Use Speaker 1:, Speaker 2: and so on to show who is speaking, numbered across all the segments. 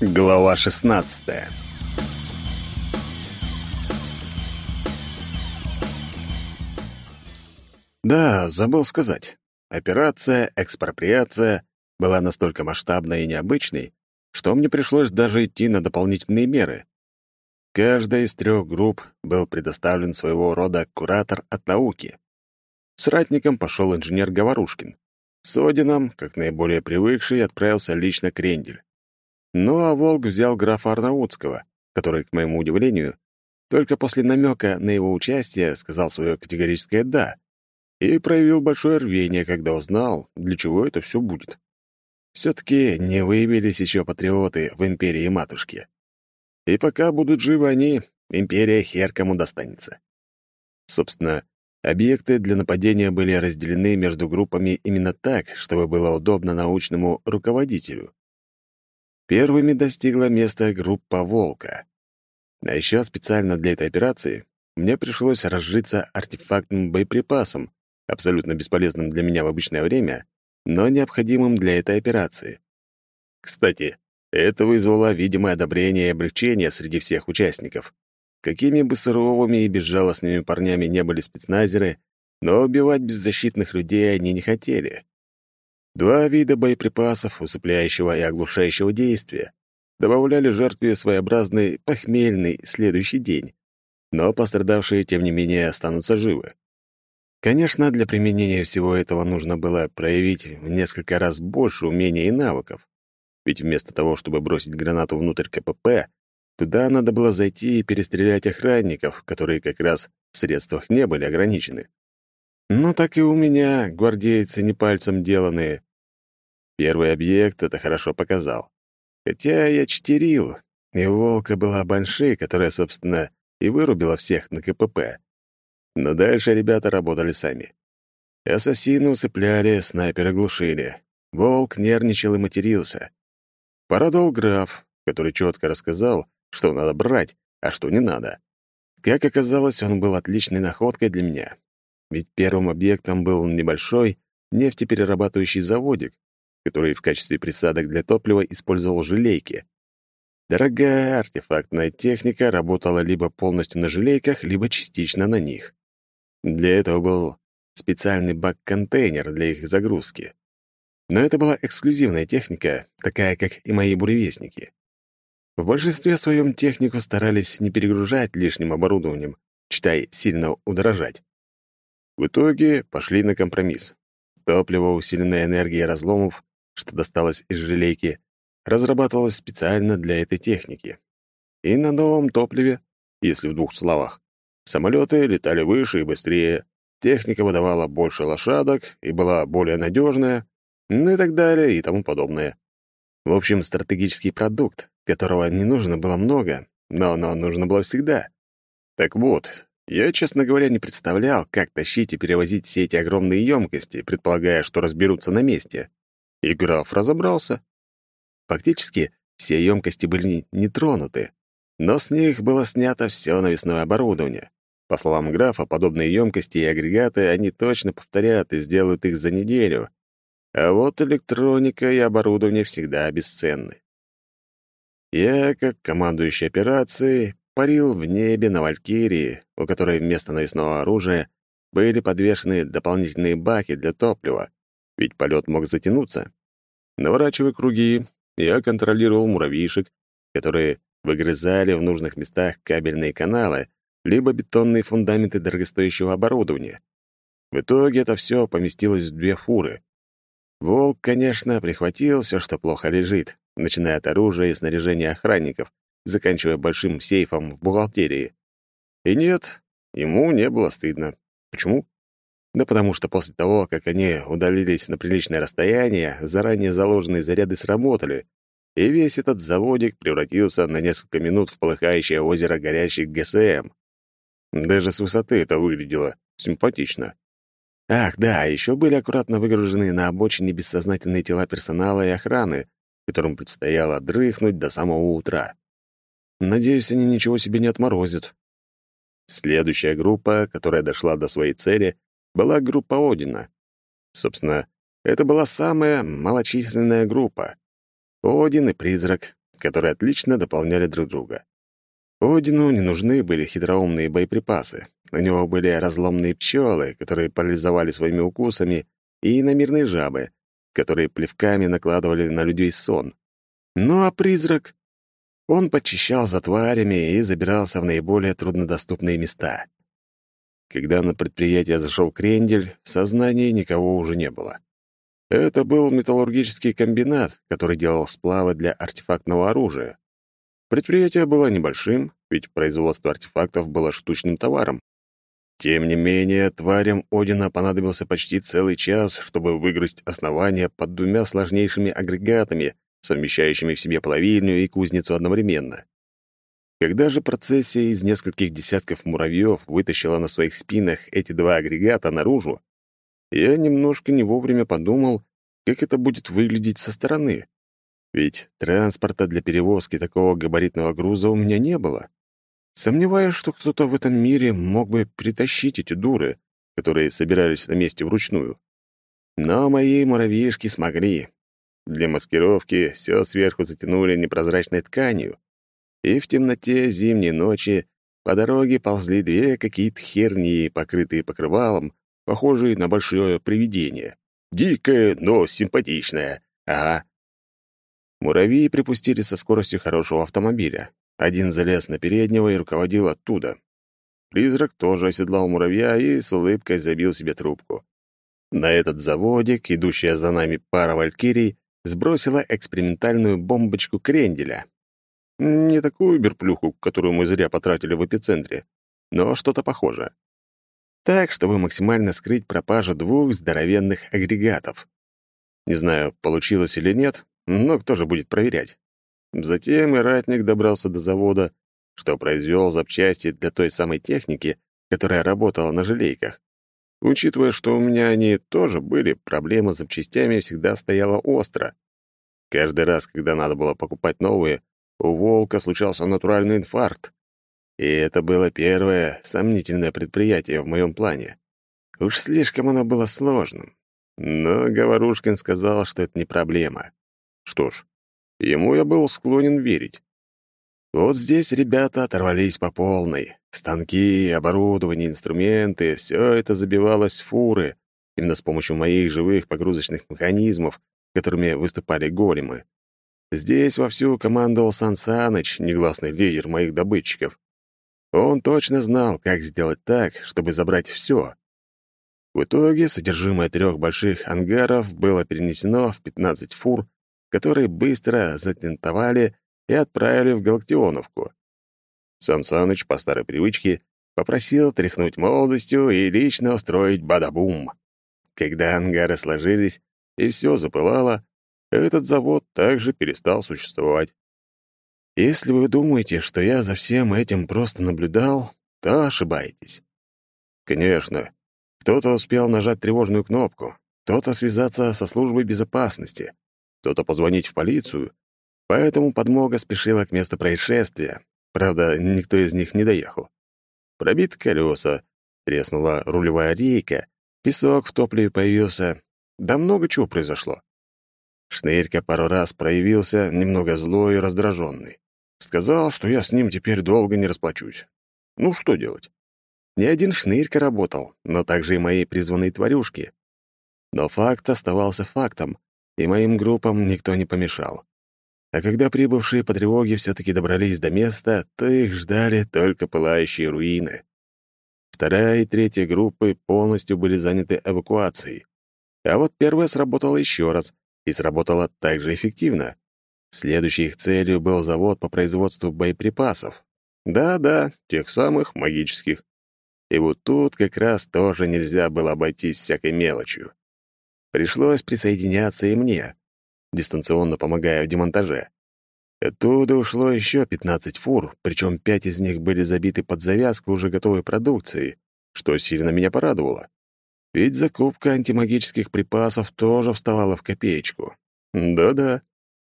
Speaker 1: Глава 16 Да, забыл сказать. Операция «Экспроприация» была настолько масштабной и необычной, что мне пришлось даже идти на дополнительные меры. Каждая из трех групп был предоставлен своего рода куратор от науки. С ратником пошел инженер Говорушкин. С Одином, как наиболее привыкший, отправился лично Крендель. Ну а Волк взял графа Арнаутского, который, к моему удивлению, только после намека на его участие сказал свое категорическое «да» и проявил большое рвение, когда узнал, для чего это все будет. Все-таки не выявились еще патриоты в империи матушки. И пока будут живы они, империя хер кому достанется. Собственно, объекты для нападения были разделены между группами именно так, чтобы было удобно научному руководителю. Первыми достигла места группа «Волка». А еще специально для этой операции мне пришлось разжиться артефактным боеприпасом, абсолютно бесполезным для меня в обычное время, но необходимым для этой операции. Кстати, это вызвало видимое одобрение и облегчение среди всех участников. Какими бы суровыми и безжалостными парнями не были спецназеры, но убивать беззащитных людей они не хотели. Два вида боеприпасов, усыпляющего и оглушающего действия, добавляли жертве своеобразный похмельный следующий день, но пострадавшие, тем не менее, останутся живы. Конечно, для применения всего этого нужно было проявить в несколько раз больше умений и навыков, ведь вместо того, чтобы бросить гранату внутрь КПП, туда надо было зайти и перестрелять охранников, которые как раз в средствах не были ограничены. Но так и у меня, гвардейцы не пальцем деланные, Первый объект это хорошо показал. Хотя я чтерил, и волка была Банши, которая, собственно, и вырубила всех на КПП. Но дальше ребята работали сами. Ассасины усыпляли, снайперы глушили. Волк нервничал и матерился. Порадовал граф, который четко рассказал, что надо брать, а что не надо. Как оказалось, он был отличной находкой для меня. Ведь первым объектом был небольшой нефтеперерабатывающий заводик, который в качестве присадок для топлива использовал желейки. Дорогая артефактная техника работала либо полностью на желейках, либо частично на них. Для этого был специальный бак-контейнер для их загрузки. Но это была эксклюзивная техника, такая, как и мои буревестники. В большинстве своем технику старались не перегружать лишним оборудованием, читай, сильно удорожать. В итоге пошли на компромисс. Топливо, усиленная энергией разломов, что досталось из желейки, разрабатывалось специально для этой техники. И на новом топливе, если в двух словах, самолеты летали выше и быстрее, техника выдавала больше лошадок и была более надежная, ну и так далее и тому подобное. В общем, стратегический продукт, которого не нужно было много, но оно нужно было всегда. Так вот, я, честно говоря, не представлял, как тащить и перевозить все эти огромные емкости, предполагая, что разберутся на месте. И граф разобрался. Фактически, все емкости были не тронуты, но с них было снято все навесное оборудование. По словам графа, подобные емкости и агрегаты они точно повторят и сделают их за неделю. А вот электроника и оборудование всегда бесценны. Я, как командующий операцией, парил в небе на Валькирии, у которой вместо навесного оружия были подвешены дополнительные баки для топлива ведь полет мог затянуться. Наворачивая круги, я контролировал муравьишек, которые выгрызали в нужных местах кабельные каналы, либо бетонные фундаменты дорогостоящего оборудования. В итоге это все поместилось в две фуры. Волк, конечно, прихватил все, что плохо лежит, начиная от оружия и снаряжения охранников, заканчивая большим сейфом в бухгалтерии. И нет, ему не было стыдно. Почему? Да потому что после того, как они удалились на приличное расстояние, заранее заложенные заряды сработали, и весь этот заводик превратился на несколько минут в полыхающее озеро горящих ГСМ. Даже с высоты это выглядело симпатично. Ах, да, еще были аккуратно выгружены на обочине бессознательные тела персонала и охраны, которым предстояло дрыхнуть до самого утра. Надеюсь, они ничего себе не отморозят. Следующая группа, которая дошла до своей цели, была группа Одина. Собственно, это была самая малочисленная группа. Один и Призрак, которые отлично дополняли друг друга. Одину не нужны были хитроумные боеприпасы. У него были разломные пчелы, которые парализовали своими укусами, и иномирные жабы, которые плевками накладывали на людей сон. Ну а призрак? Он почищал за тварями и забирался в наиболее труднодоступные места. Когда на предприятие зашел крендель, в сознании никого уже не было. Это был металлургический комбинат, который делал сплавы для артефактного оружия. Предприятие было небольшим, ведь производство артефактов было штучным товаром. Тем не менее, тварям Одина понадобился почти целый час, чтобы выгрызть основание под двумя сложнейшими агрегатами, совмещающими в себе плавильню и кузницу одновременно. Когда же процессия из нескольких десятков муравьев вытащила на своих спинах эти два агрегата наружу, я немножко не вовремя подумал, как это будет выглядеть со стороны. Ведь транспорта для перевозки такого габаритного груза у меня не было. Сомневаюсь, что кто-то в этом мире мог бы притащить эти дуры, которые собирались на месте вручную. Но мои муравьишки смогли. Для маскировки все сверху затянули непрозрачной тканью, и в темноте зимней ночи по дороге ползли две какие-то херни, покрытые покрывалом, похожие на большое привидение. Дикое, но симпатичное. Ага. Муравьи припустили со скоростью хорошего автомобиля. Один залез на переднего и руководил оттуда. Призрак тоже оседлал муравья и с улыбкой забил себе трубку. На этот заводик, идущая за нами пара валькирий, сбросила экспериментальную бомбочку кренделя. Не такую берплюху, которую мы зря потратили в эпицентре, но что-то похожее. Так, чтобы максимально скрыть пропажу двух здоровенных агрегатов. Не знаю, получилось или нет, но кто же будет проверять? Затем и ратник добрался до завода, что произвел запчасти для той самой техники, которая работала на желейках. Учитывая, что у меня они тоже были, проблема с запчастями всегда стояла остро. Каждый раз, когда надо было покупать новые, у волка случался натуральный инфаркт. И это было первое сомнительное предприятие в моем плане. Уж слишком оно было сложным. Но Говорушкин сказал, что это не проблема. Что ж, ему я был склонен верить. Вот здесь ребята оторвались по полной. Станки, оборудование, инструменты — все это забивалось фуры, именно с помощью моих живых погрузочных механизмов, которыми выступали големы. Здесь вовсю командовал Сан негласный лидер моих добытчиков. Он точно знал, как сделать так, чтобы забрать все. В итоге содержимое трех больших ангаров было перенесено в 15 фур, которые быстро затентовали и отправили в Галактионовку. Сан по старой привычке попросил тряхнуть молодостью и лично устроить бадабум. Когда ангары сложились и все запылало, этот завод также перестал существовать. Если вы думаете, что я за всем этим просто наблюдал, то ошибаетесь. Конечно, кто-то успел нажать тревожную кнопку, кто-то связаться со службой безопасности, кто-то позвонить в полицию, поэтому подмога спешила к месту происшествия. Правда, никто из них не доехал. Пробиты колеса, треснула рулевая рейка, песок в топливе появился. Да много чего произошло. Шнырька пару раз проявился немного злой и раздраженный. Сказал, что я с ним теперь долго не расплачусь. Ну, что делать? Ни один шнырька работал, но также и мои призванные тварюшки. Но факт оставался фактом, и моим группам никто не помешал. А когда прибывшие по тревоге все-таки добрались до места, то их ждали только пылающие руины. Вторая и третья группы полностью были заняты эвакуацией. А вот первая сработала еще раз, и сработала также эффективно. Следующей их целью был завод по производству боеприпасов. Да-да, тех самых магических. И вот тут как раз тоже нельзя было обойтись всякой мелочью. Пришлось присоединяться и мне, дистанционно помогая в демонтаже. Оттуда ушло еще 15 фур, причем пять из них были забиты под завязку уже готовой продукции, что сильно меня порадовало. Ведь закупка антимагических припасов тоже вставала в копеечку. Да-да,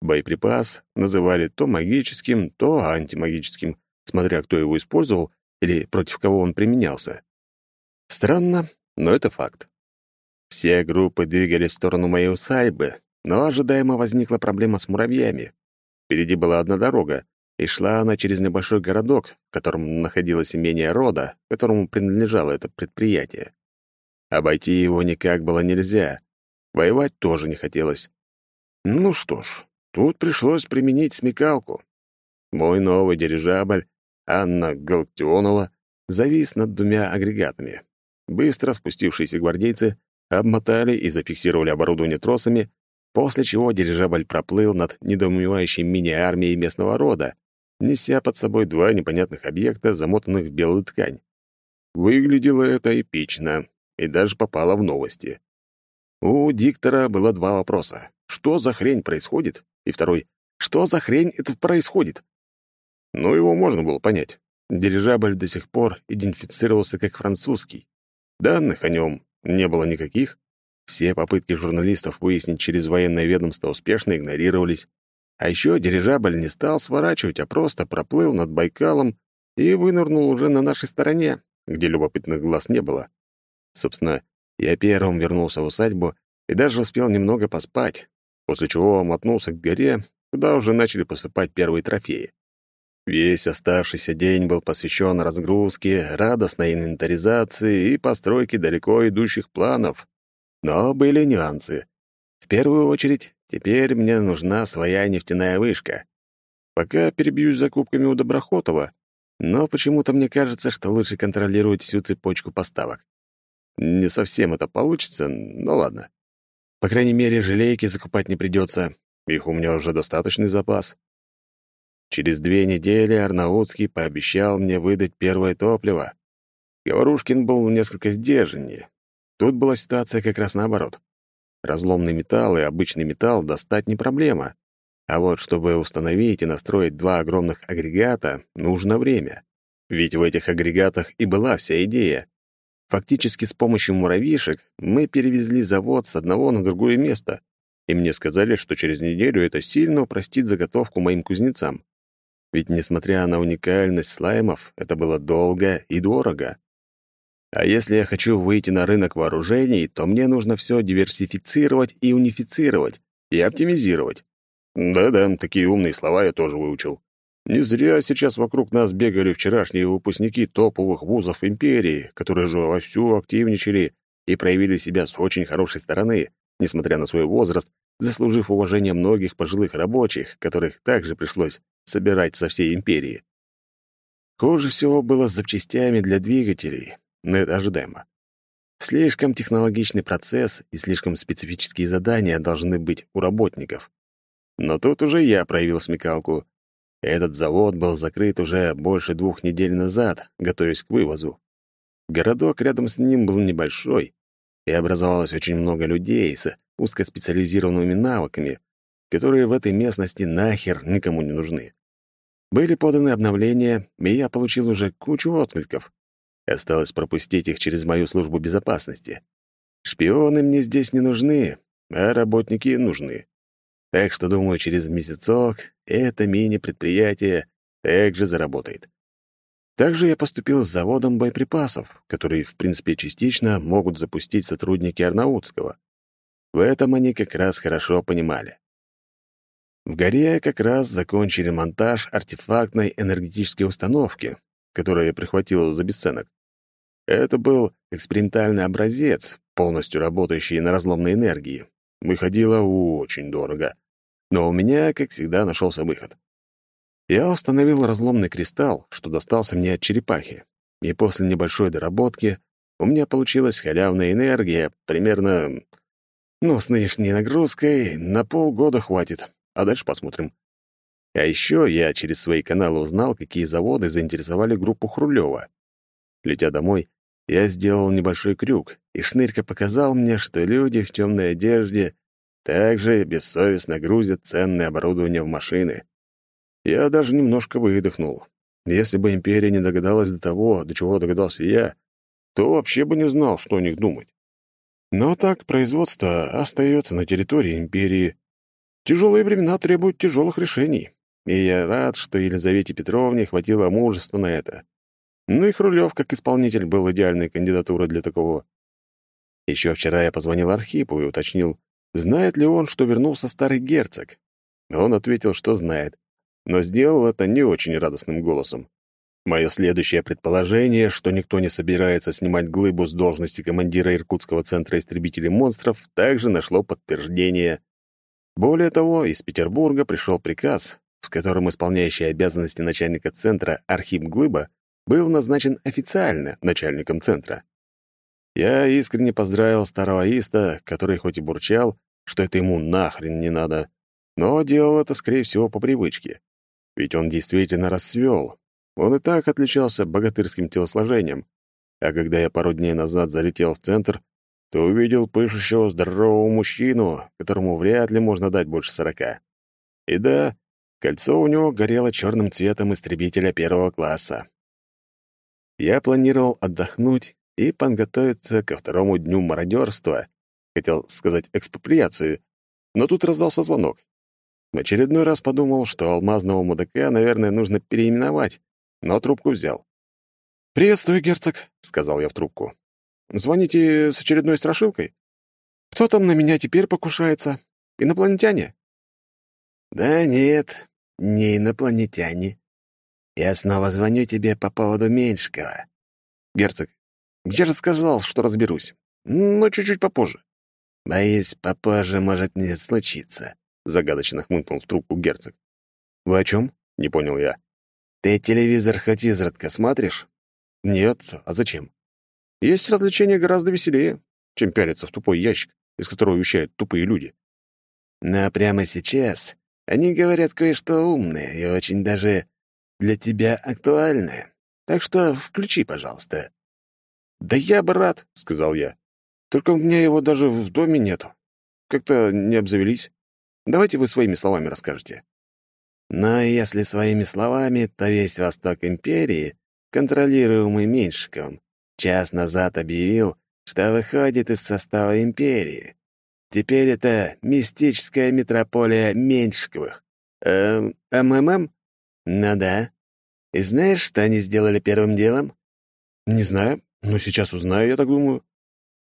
Speaker 1: боеприпас называли то магическим, то антимагическим, смотря кто его использовал или против кого он применялся. Странно, но это факт. Все группы двигались в сторону моей усадьбы, но ожидаемо возникла проблема с муравьями. Впереди была одна дорога, и шла она через небольшой городок, в котором находилось имение рода, которому принадлежало это предприятие. Обойти его никак было нельзя. Воевать тоже не хотелось. Ну что ж, тут пришлось применить смекалку. Мой новый дирижабль, Анна Галактионова, завис над двумя агрегатами. Быстро спустившиеся гвардейцы обмотали и зафиксировали оборудование тросами, после чего дирижабль проплыл над недоумевающей мини-армией местного рода, неся под собой два непонятных объекта, замотанных в белую ткань. Выглядело это эпично и даже попало в новости. У диктора было два вопроса. Что за хрень происходит? И второй. Что за хрень это происходит? Ну, его можно было понять. Дирижабль до сих пор идентифицировался как французский. Данных о нем не было никаких. Все попытки журналистов выяснить через военное ведомство успешно игнорировались. А еще дирижабль не стал сворачивать, а просто проплыл над Байкалом и вынырнул уже на нашей стороне, где любопытных глаз не было. Собственно, я первым вернулся в усадьбу и даже успел немного поспать, после чего мотнулся к горе, куда уже начали поступать первые трофеи. Весь оставшийся день был посвящен разгрузке, радостной инвентаризации и постройке далеко идущих планов. Но были нюансы. В первую очередь, теперь мне нужна своя нефтяная вышка. Пока перебьюсь закупками у Доброхотова, но почему-то мне кажется, что лучше контролировать всю цепочку поставок. Не совсем это получится, но ладно. По крайней мере, желейки закупать не придется. Их у меня уже достаточный запас. Через две недели Арнаутский пообещал мне выдать первое топливо. Говорушкин был несколько сдержаннее. Тут была ситуация как раз наоборот. Разломный металл и обычный металл достать не проблема. А вот чтобы установить и настроить два огромных агрегата, нужно время. Ведь в этих агрегатах и была вся идея. Фактически с помощью муравьишек мы перевезли завод с одного на другое место, и мне сказали, что через неделю это сильно упростит заготовку моим кузнецам. Ведь, несмотря на уникальность слаймов, это было долго и дорого. А если я хочу выйти на рынок вооружений, то мне нужно все диверсифицировать и унифицировать, и оптимизировать. Да-да, такие умные слова я тоже выучил. Не зря сейчас вокруг нас бегали вчерашние выпускники топовых вузов империи, которые же вовсю активничали и проявили себя с очень хорошей стороны, несмотря на свой возраст, заслужив уважение многих пожилых рабочих, которых также пришлось собирать со всей империи. Хуже всего было с запчастями для двигателей, но это ожидаемо. Слишком технологичный процесс и слишком специфические задания должны быть у работников. Но тут уже я проявил смекалку. Этот завод был закрыт уже больше двух недель назад, готовясь к вывозу. Городок рядом с ним был небольшой, и образовалось очень много людей с узкоспециализированными навыками, которые в этой местности нахер никому не нужны. Были поданы обновления, и я получил уже кучу откликов. Осталось пропустить их через мою службу безопасности. Шпионы мне здесь не нужны, а работники нужны. Так что, думаю, через месяцок это мини-предприятие также заработает. Также я поступил с заводом боеприпасов, который, в принципе, частично могут запустить сотрудники Арнаутского. В этом они как раз хорошо понимали. В горе как раз закончили монтаж артефактной энергетической установки, которую я прихватил за бесценок. Это был экспериментальный образец, полностью работающий на разломной энергии. Выходило очень дорого. Но у меня, как всегда, нашелся выход. Я установил разломный кристалл, что достался мне от черепахи. И после небольшой доработки у меня получилась халявная энергия, примерно... Ну, с нынешней нагрузкой на полгода хватит а дальше посмотрим. А еще я через свои каналы узнал, какие заводы заинтересовали группу Хрулева. Летя домой, я сделал небольшой крюк, и Шнырька показал мне, что люди в темной одежде также бессовестно грузят ценное оборудование в машины. Я даже немножко выдохнул. Если бы империя не догадалась до того, до чего догадался я, то вообще бы не знал, что о них думать. Но так производство остается на территории империи, Тяжелые времена требуют тяжелых решений, и я рад, что Елизавете Петровне хватило мужества на это. Ну и Хрулев, как исполнитель, был идеальной кандидатурой для такого. Еще вчера я позвонил Архипу и уточнил, знает ли он, что вернулся старый герцог. Он ответил, что знает, но сделал это не очень радостным голосом. Мое следующее предположение, что никто не собирается снимать глыбу с должности командира Иркутского центра истребителей монстров, также нашло подтверждение. Более того, из Петербурга пришел приказ, в котором исполняющий обязанности начальника центра Архип Глыба был назначен официально начальником центра. Я искренне поздравил старого Иста, который хоть и бурчал, что это ему нахрен не надо, но делал это, скорее всего, по привычке. Ведь он действительно расцвел. Он и так отличался богатырским телосложением. А когда я пару дней назад залетел в центр, то увидел пышущего здорового мужчину, которому вряд ли можно дать больше сорока. И да, кольцо у него горело черным цветом истребителя первого класса. Я планировал отдохнуть и подготовиться ко второму дню мародерства, хотел сказать экспроприации, но тут раздался звонок. В очередной раз подумал, что алмазного мудака, наверное, нужно переименовать, но трубку взял. «Приветствую, герцог», — сказал я в трубку. «Звоните с очередной страшилкой? Кто там на меня теперь покушается? Инопланетяне?»
Speaker 2: «Да нет, не инопланетяне. Я снова звоню тебе по поводу Меньшикова».
Speaker 1: «Герцог, я же сказал, что разберусь, но чуть-чуть попозже».
Speaker 2: «Боюсь, попозже может не случиться», — загадочно хмыкнул в трубку герцог.
Speaker 1: «Вы о чем?» — не понял я.
Speaker 2: «Ты телевизор хоть изредка смотришь?»
Speaker 1: «Нет, а зачем? Есть развлечения гораздо веселее, чем пялиться в тупой ящик, из которого вещают тупые люди».
Speaker 2: «Но прямо сейчас они говорят кое-что умное и очень даже для тебя актуальное. Так что включи, пожалуйста».
Speaker 1: «Да я бы рад», — сказал я. Только у меня его даже в доме нету. Как-то не обзавелись. Давайте вы своими словами расскажете».
Speaker 2: «Но если своими словами, то весь восток империи, контролируемый Меньшиком, час назад объявил, что выходит из состава империи. Теперь это мистическая метрополия Меньшиковых. Эм, МММ? Ну да. И знаешь, что они сделали первым делом?
Speaker 1: Не знаю, но сейчас узнаю, я так думаю.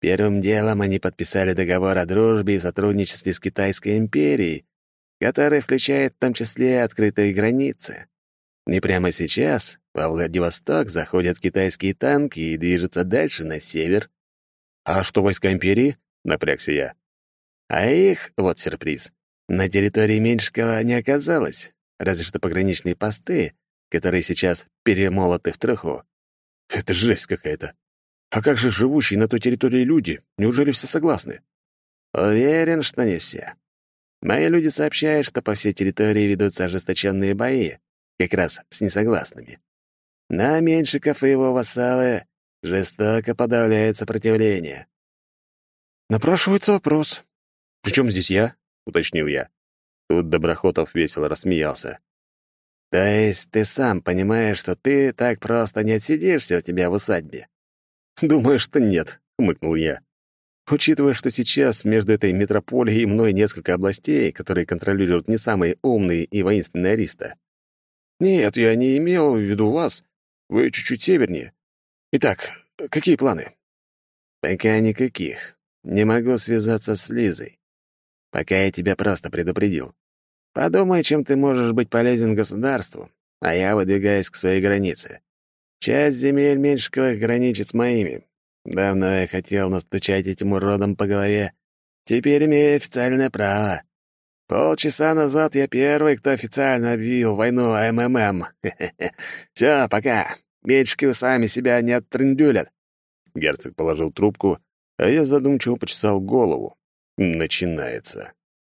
Speaker 2: Первым делом они подписали договор о дружбе и сотрудничестве с Китайской империей, который включает в том числе открытые границы. И прямо сейчас во Владивосток заходят китайские танки и движутся дальше на север.
Speaker 1: «А что войска империи?» — напрягся я.
Speaker 2: А их, вот сюрприз, на территории Меньшикова не оказалось, разве что пограничные посты, которые сейчас перемолоты в труху.
Speaker 1: Это жесть какая-то. А как же живущие на той территории люди? Неужели все согласны?
Speaker 2: Уверен, что не все. Мои люди сообщают, что по всей территории ведутся ожесточенные бои, как раз с несогласными. На Меньшиков и его вассалы жестоко подавляют сопротивление.
Speaker 1: Напрашивается вопрос. «Причем здесь я?» — уточнил я. Тут Доброхотов весело рассмеялся.
Speaker 2: «То есть ты сам понимаешь, что ты так просто не отсидишься у тебя в усадьбе?»
Speaker 1: «Думаю, что нет», — хмыкнул я. Учитывая, что сейчас между этой метрополией и мной несколько областей, которые контролируют не самые умные и воинственные ариста. Нет, я не имел в виду вас. Вы чуть-чуть севернее. Итак, какие планы?
Speaker 2: Пока никаких. Не могу связаться с Лизой. Пока я тебя просто предупредил. Подумай, чем ты можешь быть полезен государству, а я выдвигаюсь к своей границе. Часть земель Меньшиковых граничит с моими. Давно я хотел настучать этим уродом по голове. Теперь имею официальное право. Полчаса назад я первый, кто официально объявил войну МММ. Все, пока. Меньшиковы сами себя не оттрындюлят.
Speaker 1: Герцог положил трубку, а я задумчиво почесал голову. Начинается.